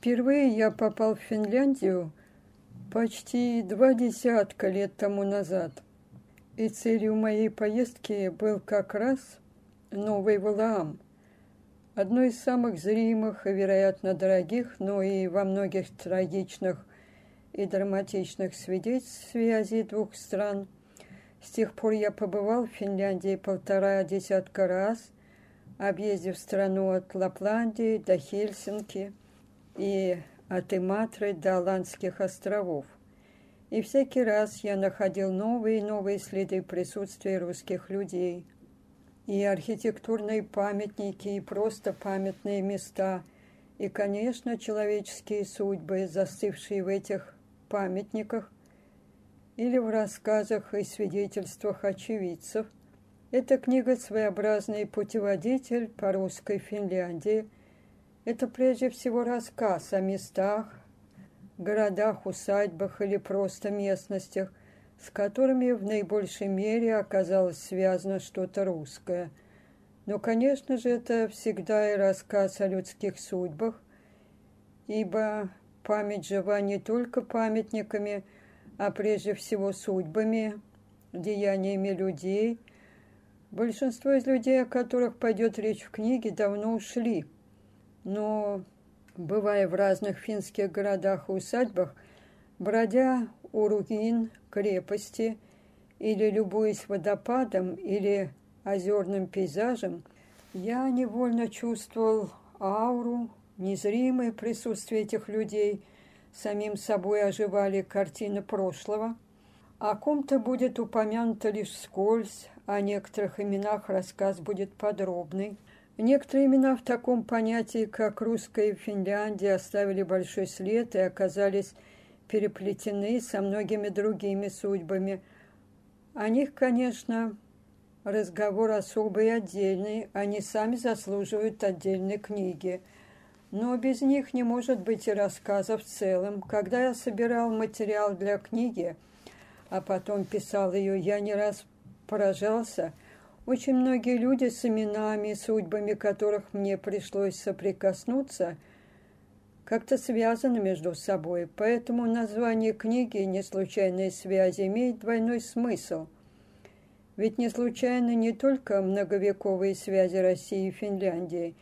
Впервые я попал в Финляндию почти два десятка лет тому назад. И целью моей поездки был как раз Новый Валаам. Одно из самых зримых и, вероятно, дорогих, но и во многих трагичных и драматичных свидетельств связи двух стран. С тех пор я побывал в Финляндии полтора десятка раз, объездив страну от Лапландии до Хельсинки и от Иматры до Аландских островов. И всякий раз я находил новые и новые следы присутствия русских людей. И архитектурные памятники, и просто памятные места, и, конечно, человеческие судьбы, застывшие в этих памятниках или в рассказах и свидетельствах очевидцев. Эта книга своеобразный путеводитель по русской Финляндии. Это прежде всего рассказ о местах, городах, усадьбах или просто местностях, с которыми в наибольшей мере оказалось связано что-то русское. Но, конечно же, это всегда и рассказ о людских судьбах, ибо память жива не только памятниками, а прежде всего судьбами, деяниями людей. Большинство из людей, о которых пойдет речь в книге, давно ушли. Но бывая в разных финских городах и усадьбах, бродя у руин крепости или любуясь водопадом или озерным пейзажем, я невольно чувствовал ауру, незримое присутствие этих людей, самим собой оживали картины прошлого. О ком-то будет упомянуто лишь вскользь, о некоторых именах рассказ будет подробный – Некоторые имена в таком понятии, как русская Финляндия, оставили большой след и оказались переплетены со многими другими судьбами. О них, конечно, разговор особый и отдельный, они сами заслуживают отдельной книги. Но без них не может быть и рассказа в целом. Когда я собирал материал для книги, а потом писал ее, я не раз поражался – очень многие люди с именами, судьбами которых мне пришлось соприкоснуться, как-то связаны между собой, поэтому название книги «Неслучайные связи» имеет двойной смысл. Ведь не случайно не только многовековые связи России и Финляндии,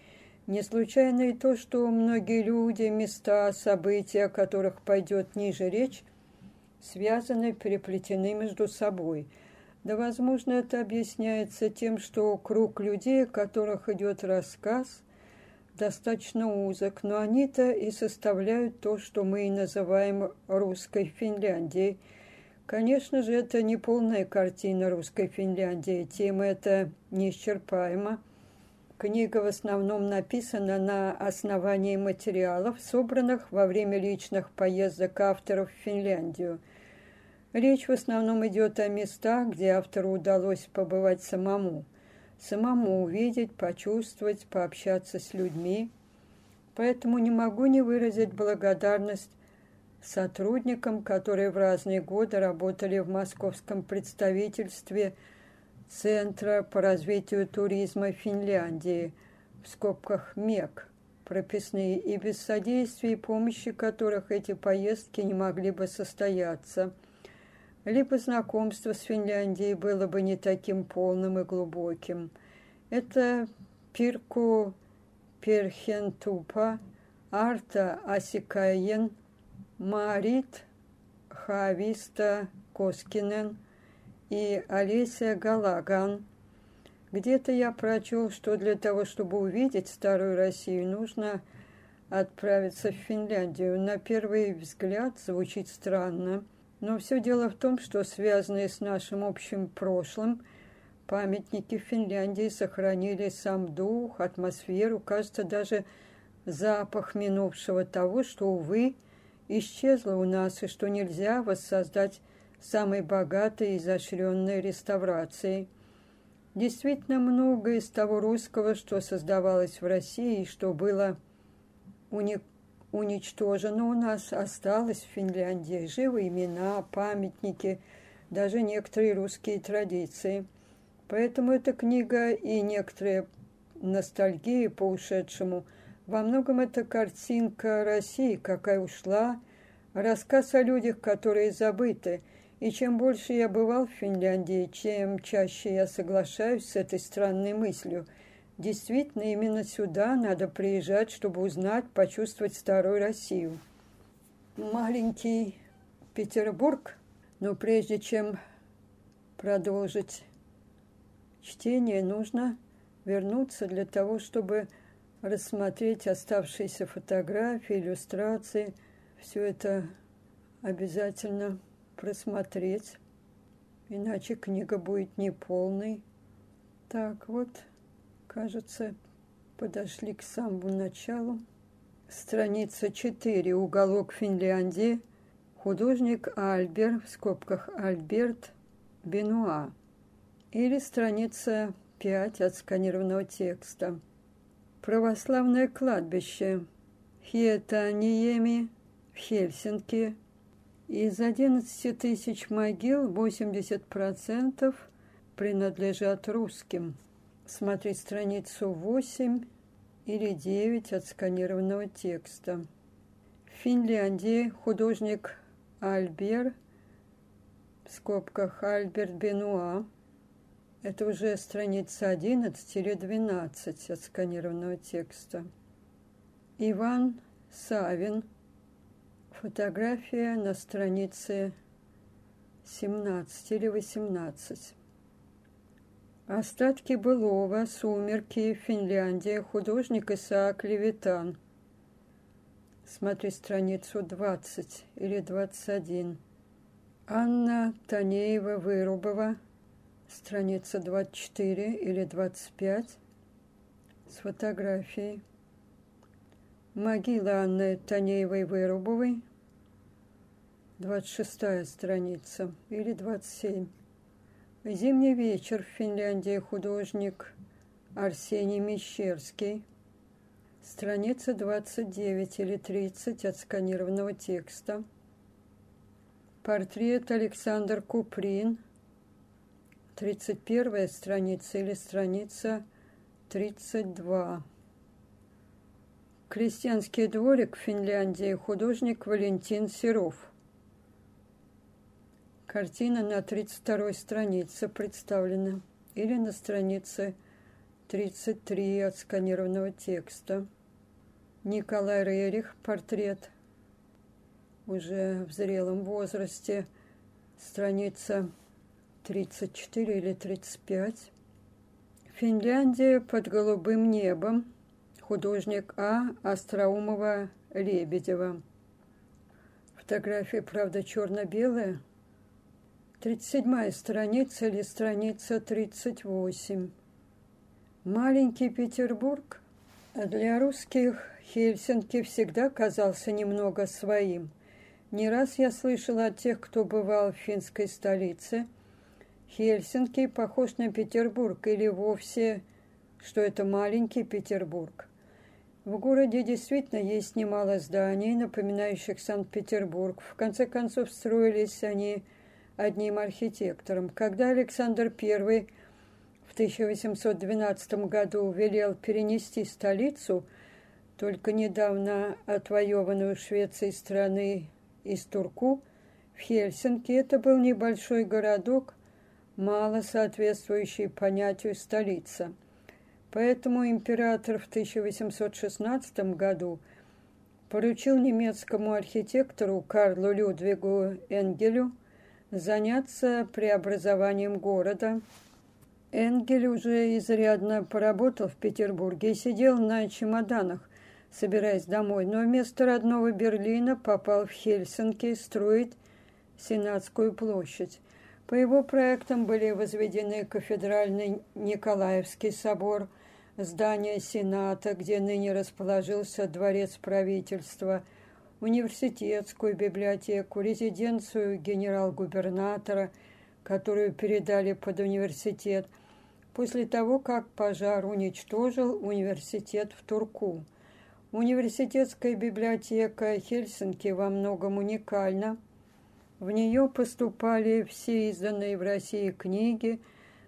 не случайно и то, что многие люди, места, события, о которых пойдет ниже речь, связаны, переплетены между собой – да, возможно, это объясняется тем, что круг людей, о которых идет рассказ, достаточно узок, но они-то и составляют то, что мы и называем русской Финляндией. Конечно же, это не полная картина русской Финляндии, тема эта неисчерпаема. Книга в основном написана на основании материалов, собранных во время личных поездок авторов в Финляндию – Речь в основном идет о местах, где автору удалось побывать самому, самому увидеть, почувствовать, пообщаться с людьми. Поэтому не могу не выразить благодарность сотрудникам, которые в разные годы работали в московском представительстве Центра по развитию туризма Финляндии, в скобках МЕК, прописные, и без содействия и помощи которых эти поездки не могли бы состояться – либо знакомство с Финляндией было бы не таким полным и глубоким. Это Пирку Перхентупа, Арта Асикаен, Марит Хависта Коскинен и Олеся Галаган. Где-то я прочел, что для того, чтобы увидеть Старую Россию, нужно отправиться в Финляндию. На первый взгляд звучит странно – но все дело в том, что связанные с нашим общим прошлым памятники в Финляндии сохранили сам дух, атмосферу, кажется, даже запах минувшего того, что, увы, исчезло у нас, и что нельзя воссоздать самой богатой и изощренной реставрацией. Действительно, многое из того русского, что создавалось в России и что было уничтожено у нас, осталось в Финляндии. Живы имена, памятники, даже некоторые русские традиции. Поэтому эта книга и некоторые ностальгии по ушедшему Во многом это картинка России, какая ушла, рассказ о людях, которые забыты. И чем больше я бывал в Финляндии, чем чаще я соглашаюсь с этой странной мыслью. Действительно, именно сюда надо приезжать, чтобы узнать, почувствовать старую Россию. Маленький Петербург, но прежде чем продолжить чтение, нужно вернуться для того, чтобы рассмотреть оставшиеся фотографии, иллюстрации. Все это обязательно просмотреть, иначе книга будет неполной. Так вот, кажется, подошли к самому началу. Страница 4, уголок Финляндии, художник Альбер, в скобках Альберт Бенуа. Или страница 5 отсканированного текста. Православное кладбище Хиетаниеми в Хельсинки. Из 11 тысяч могил 80% принадлежат русским. Смотри страницу 8 или 9 отсканированного текста. В Финляндии художник Альбер, в скобках Альберт Бенуа, это уже страница 11 или 12 отсканированного текста. Иван Савин, фотография на странице 17 или 18. Остатки былого, сумерки, Финляндия, художник Исаак Левитан. Смотри страницу 20 или 21. Анна Танеева-Вырубова, страница 24 или 25, с фотографией. Могила Анны Танеевой-Вырубовой, 26 страница или 27. Зимний вечер в Финляндии художник Арсений Мещерский. Страница 29 или 30 от сканированного текста. Портрет Александр Куприн. 31 страница или страница 32. Крестьянский дворик в Финляндии художник Валентин Серов. Картина на 32 странице представлена или на странице 33 отсканированного текста. Николай Рерих, портрет, уже в зрелом возрасте, страница 34 или 35. Финляндия под голубым небом, художник А. Остроумова-Лебедева. Фотография, правда, черно-белая, 37 страница или страница 38. Маленький Петербург для русских Хельсинки всегда казался немного своим. Не раз я слышала от тех, кто бывал в финской столице, Хельсинки похож на Петербург или вовсе, что это маленький Петербург. В городе действительно есть немало зданий, напоминающих Санкт-Петербург. В конце концов, строились они одним архитектором. Когда Александр I в 1812 году велел перенести столицу, только недавно отвоеванную Швецией страны из Турку, в Хельсинки это был небольшой городок, мало соответствующий понятию столица. Поэтому император в 1816 году поручил немецкому архитектору Карлу Людвигу Энгелю – заняться преобразованием города. Энгель уже изрядно поработал в Петербурге и сидел на чемоданах, собираясь домой, но вместо родного Берлина попал в Хельсинки строить Сенатскую площадь. По его проектам были возведены кафедральный Николаевский собор, здание Сената, где ныне расположился дворец правительства – университетскую библиотеку, резиденцию генерал-губернатора, которую передали под университет, после того, как пожар уничтожил университет в Турку. Университетская библиотека Хельсинки во многом уникальна. В нее поступали все изданные в России книги,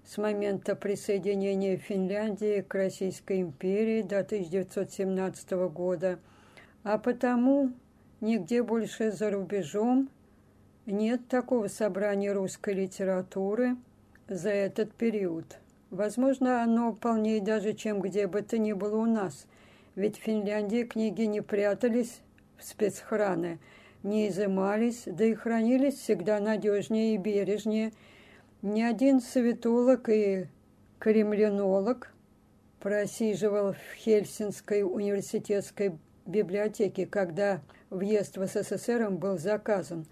с момента присоединения Финляндии к Российской империи до 1917 года, а потому нигде больше за рубежом нет такого собрания русской литературы за этот период. Возможно, оно полнее даже, чем где бы то ни было у нас, ведь в Финляндии книги не прятались в спецхраны, не изымались, да и хранились всегда надежнее и бережнее. Ни один советолог и кремлинолог просиживал в Хельсинской университетской библиотеке, когда въезд в СССР был заказан.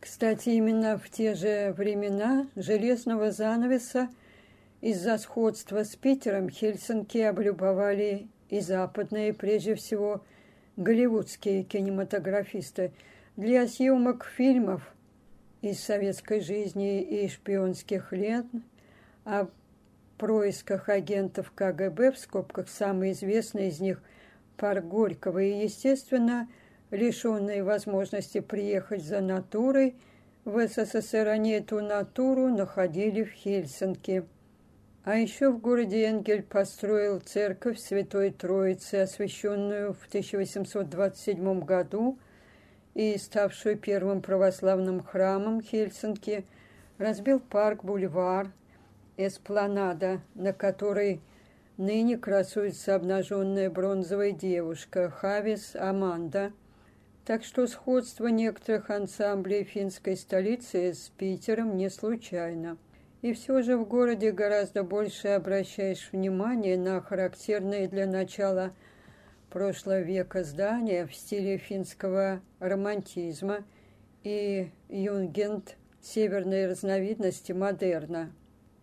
Кстати, именно в те же времена железного занавеса из-за сходства с Питером Хельсинки облюбовали и западные, прежде всего, голливудские кинематографисты для съемок фильмов из советской жизни и шпионских лент о происках агентов КГБ, в скобках самый известный из них Парк Горького, и, естественно, лишенные возможности приехать за натурой в СССР, они эту натуру находили в Хельсинки. А еще в городе Энгель построил церковь Святой Троицы, освященную в 1827 году и ставшую первым православным храмом Хельсинки, разбил парк-бульвар, эспланада, на которой ныне красуется обнаженная бронзовая девушка Хавис Аманда. Так что сходство некоторых ансамблей финской столицы с Питером не случайно. И все же в городе гораздо больше обращаешь внимание на характерные для начала прошлого века здания в стиле финского романтизма и юнгент северной разновидности модерна.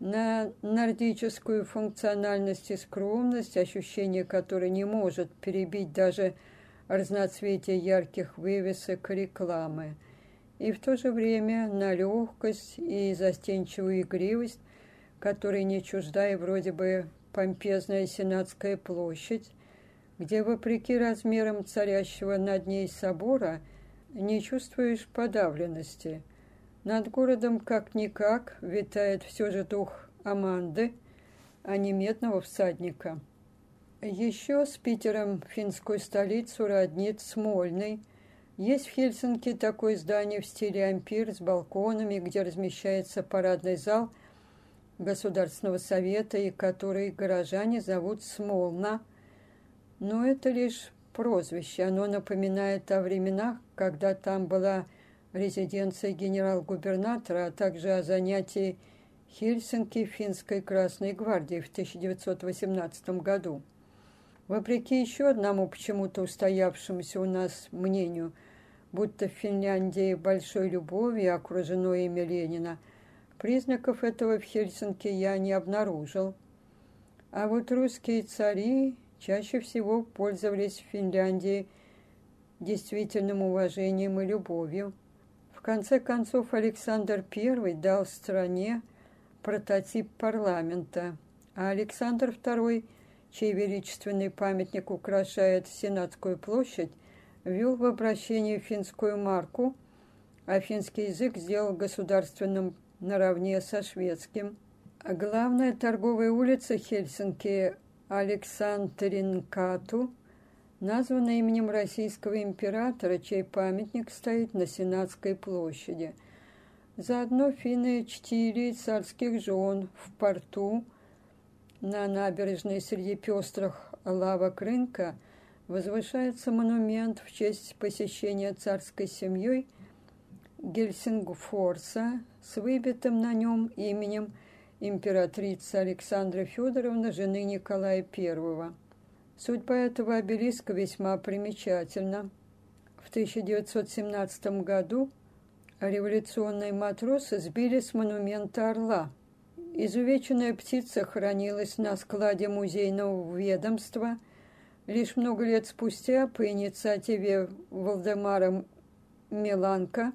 На нордическую функциональность и скромность, ощущение которой не может перебить даже разноцветие ярких вывесок рекламы – и в то же время на легкость и застенчивую игривость, которой не чужда и вроде бы помпезная Сенатская площадь, где, вопреки размерам царящего над ней собора, не чувствуешь подавленности. Над городом как-никак витает все же дух Аманды, а не медного всадника. Еще с Питером финскую столицу роднит Смольный – есть в Хельсинки такое здание в стиле ампир с балконами, где размещается парадный зал Государственного совета, и который горожане зовут Смолна. Но это лишь прозвище. Оно напоминает о временах, когда там была резиденция генерал-губернатора, а также о занятии Хельсинки финской Красной гвардии в 1918 году. Вопреки еще одному почему-то устоявшемуся у нас мнению – будто в Финляндии большой любовью окружено имя Ленина. Признаков этого в Хельсинки я не обнаружил. А вот русские цари чаще всего пользовались в Финляндии действительным уважением и любовью. В конце концов, Александр I дал стране прототип парламента, а Александр II, чей величественный памятник украшает Сенатскую площадь, ввел в обращение финскую марку, а финский язык сделал государственным наравне со шведским. А главная торговая улица Хельсинки Александринкату названа именем российского императора, чей памятник стоит на Сенатской площади. Заодно финны чтили царских жен в порту на набережной среди пестрых лавок рынка – возвышается монумент в честь посещения царской семьей Гельсингфорса с выбитым на нем именем императрицы Александры Федоровны, жены Николая I. Судьба этого обелиска весьма примечательна. В 1917 году революционные матросы сбили с монумента орла. Изувеченная птица хранилась на складе музейного ведомства – Лишь много лет спустя по инициативе Валдемара Миланка,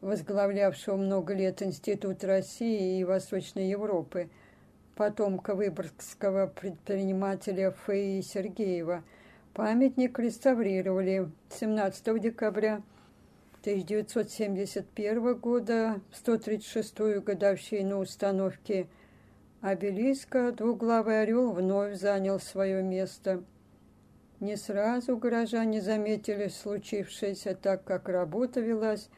возглавлявшего много лет Институт России и Восточной Европы, потомка выборгского предпринимателя Феи Сергеева, памятник реставрировали 17 декабря 1971 года в 136-ю годовщину установки обелиска. Двуглавый орел вновь занял свое место. Не сразу горожане заметили случившееся, так как работа велась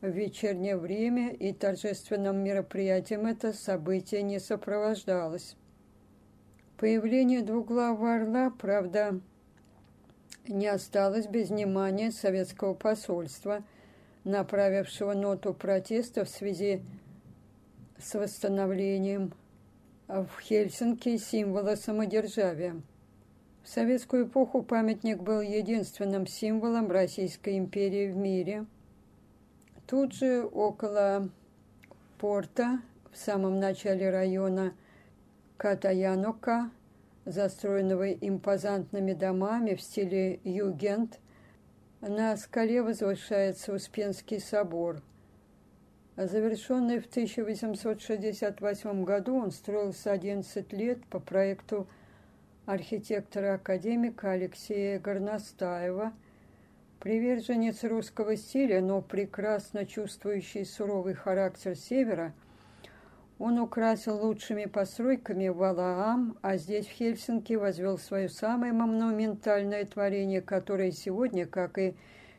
в вечернее время, и торжественным мероприятием это событие не сопровождалось. Появление двуглавого орла, правда, не осталось без внимания советского посольства, направившего ноту протеста в связи с восстановлением в Хельсинки символа самодержавия. В советскую эпоху памятник был единственным символом Российской империи в мире. Тут же около порта, в самом начале района Катаянука, застроенного импозантными домами в стиле югент, на скале возвышается Успенский собор. Завершенный в 1868 году, он строился 11 лет по проекту архитектора-академика Алексея Горностаева, приверженец русского стиля, но прекрасно чувствующий суровый характер севера – он украсил лучшими постройками Валаам, а здесь, в Хельсинки, возвел свое самое монументальное творение, которое сегодня, как и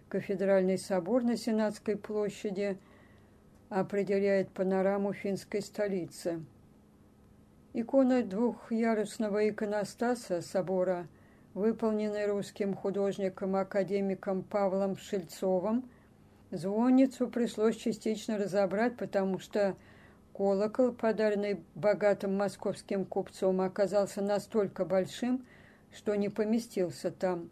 кафедральный собор на Сенатской площади, определяет панораму финской столицы. Икона двухъярусного иконостаса собора, выполненная русским художником-академиком Павлом Шельцовым, звонницу пришлось частично разобрать, потому что Колокол, подаренный богатым московским купцом, оказался настолько большим, что не поместился там.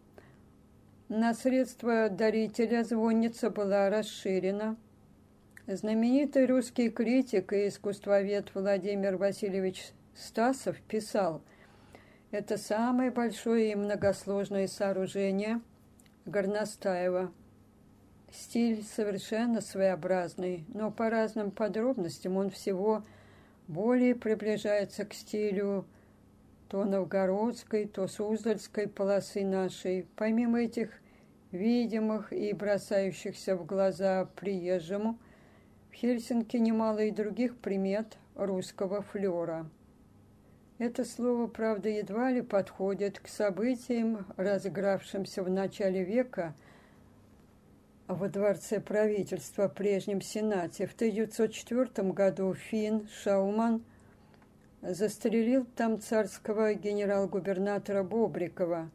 На средства дарителя звонница была расширена. Знаменитый русский критик и искусствовед Владимир Васильевич Стасов писал, это самое большое и многосложное сооружение Горностаева – Стиль совершенно своеобразный, но по разным подробностям он всего более приближается к стилю то новгородской, то суздальской полосы нашей. Помимо этих видимых и бросающихся в глаза приезжему, в Хельсинки немало и других примет русского флера. Это слово, правда, едва ли подходит к событиям, разыгравшимся в начале века – во дворце правительства прежнем Сенате. В 1904 году Фин Шауман застрелил там царского генерал-губернатора Бобрикова,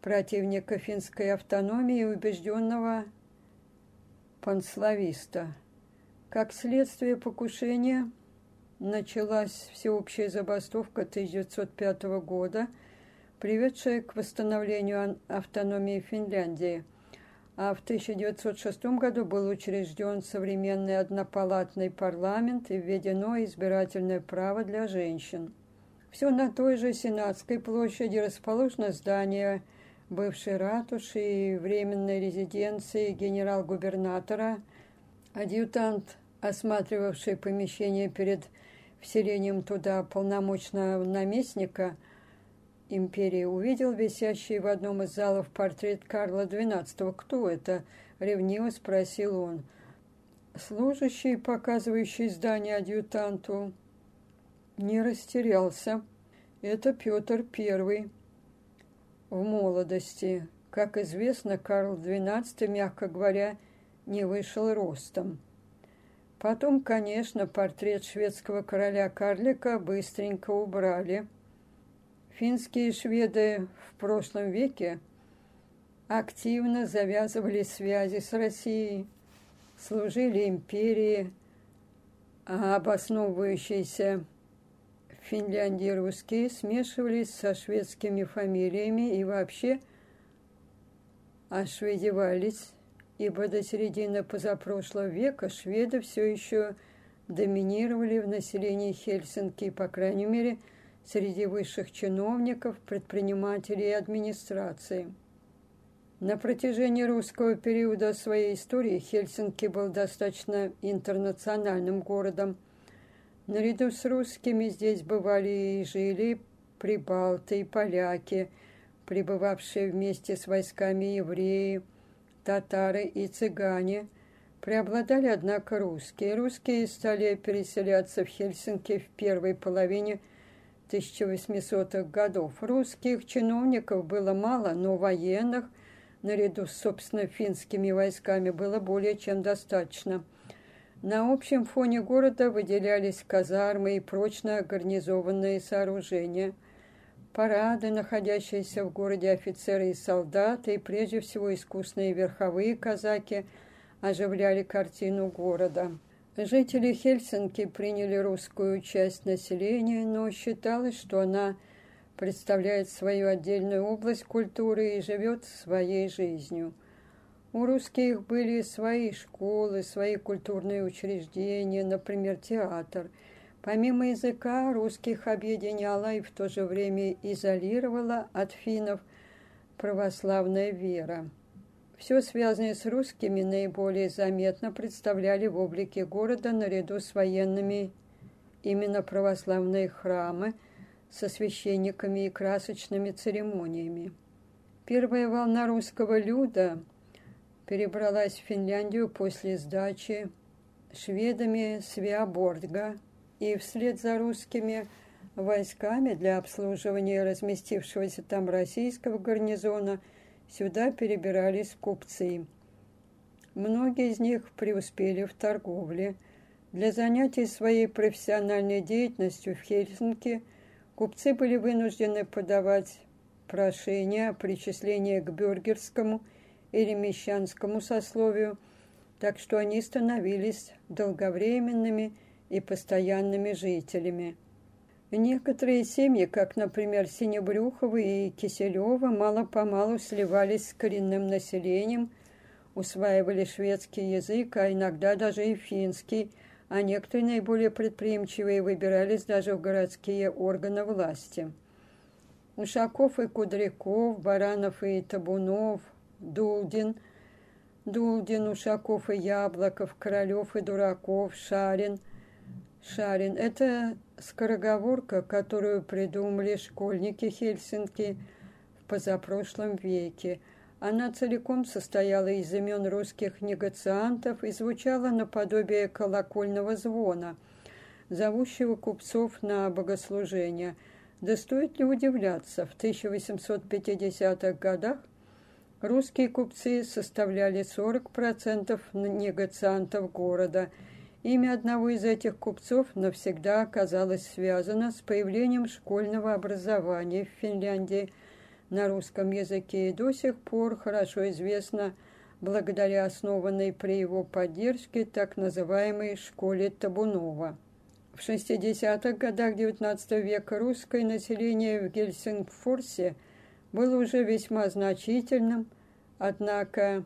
противника финской автономии и убежденного панслависта. Как следствие покушения началась всеобщая забастовка 1905 года, приведшая к восстановлению автономии Финляндии – а в 1906 году был учрежден современный однопалатный парламент и введено избирательное право для женщин. Все на той же Сенатской площади расположено здание бывшей ратуши и временной резиденции генерал-губернатора, адъютант, осматривавший помещение перед вселением туда полномочного наместника – империи увидел висящий в одном из залов портрет Карла XII. «Кто это?» — ревниво спросил он. Служащий, показывающий здание адъютанту, не растерялся. Это Петр I. В молодости, как известно, Карл XII, мягко говоря, не вышел ростом. Потом, конечно, портрет шведского короля Карлика быстренько убрали – Финские шведы в прошлом веке активно завязывали связи с Россией, служили империи, а обосновывающиеся в Финляндии русские смешивались со шведскими фамилиями и вообще ошведевались, ибо до середины позапрошлого века шведы все еще доминировали в населении Хельсинки, по крайней мере, среди высших чиновников, предпринимателей и администрации. На протяжении русского периода своей истории Хельсинки был достаточно интернациональным городом. Наряду с русскими здесь бывали и жили прибалты и поляки, пребывавшие вместе с войсками евреи, татары и цыгане, Преобладали, однако, русские. Русские стали переселяться в Хельсинки в первой половине 1800-х годов. Русских чиновников было мало, но военных, наряду с, собственно, финскими войсками, было более чем достаточно. На общем фоне города выделялись казармы и прочно гарнизованные сооружения – парады, находящиеся в городе офицеры и солдаты, и прежде всего искусные верховые казаки оживляли картину города. Жители Хельсинки приняли русскую часть населения, но считалось, что она представляет свою отдельную область культуры и живет своей жизнью. У русских были свои школы, свои культурные учреждения, например, театр – Помимо языка, русских объединяла и в то же время изолировала от финнов православная вера. Все связанное с русскими наиболее заметно представляли в облике города наряду с военными именно православные храмы со священниками и красочными церемониями. Первая волна русского люда перебралась в Финляндию после сдачи шведами Свеобордга и вслед за русскими войсками для обслуживания разместившегося там российского гарнизона сюда перебирались купцы. Многие из них преуспели в торговле. Для занятий своей профессиональной деятельностью в Хельсинки купцы были вынуждены подавать прошение о причислении к бюргерскому или мещанскому сословию, так что они становились долговременными и постоянными жителями. Некоторые семьи, как, например, Синебрюховы и Киселева, мало-помалу сливались с коренным населением, усваивали шведский язык, а иногда даже и финский, а некоторые наиболее предприимчивые выбирались даже в городские органы власти. Ушаков и Кудряков, Баранов и Табунов, Дулдин, Дулдин, Ушаков и Яблоков, Королев и Дураков, Шарин – Шарин – это скороговорка, которую придумали школьники Хельсинки в позапрошлом веке. Она целиком состояла из имен русских негациантов и звучала наподобие колокольного звона, зовущего купцов на богослужение. Да стоит ли удивляться, в 1850-х годах русские купцы составляли 40% негациантов города – Имя одного из этих купцов навсегда оказалось связано с появлением школьного образования в Финляндии на русском языке и до сих пор хорошо известно благодаря основанной при его поддержке так называемой «школе Табунова». В 60-х годах XIX века русское население в Гельсингфорсе было уже весьма значительным, однако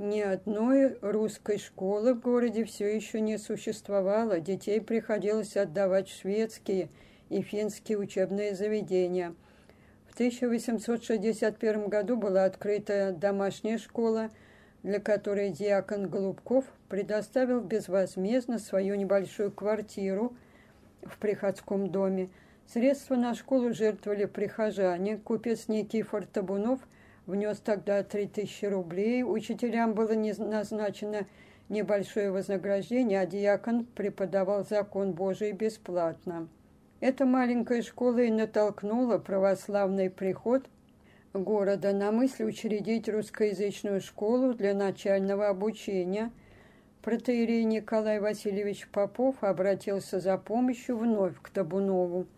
ни одной русской школы в городе все еще не существовало. Детей приходилось отдавать в шведские и финские учебные заведения. В 1861 году была открыта домашняя школа, для которой диакон Голубков предоставил безвозмездно свою небольшую квартиру в приходском доме. Средства на школу жертвовали прихожане. Купец Никифор Табунов – внес тогда 3000 рублей. Учителям было назначено небольшое вознаграждение, а диакон преподавал закон Божий бесплатно. Эта маленькая школа и натолкнула православный приход города на мысль учредить русскоязычную школу для начального обучения. Протеерей Николай Васильевич Попов обратился за помощью вновь к Табунову –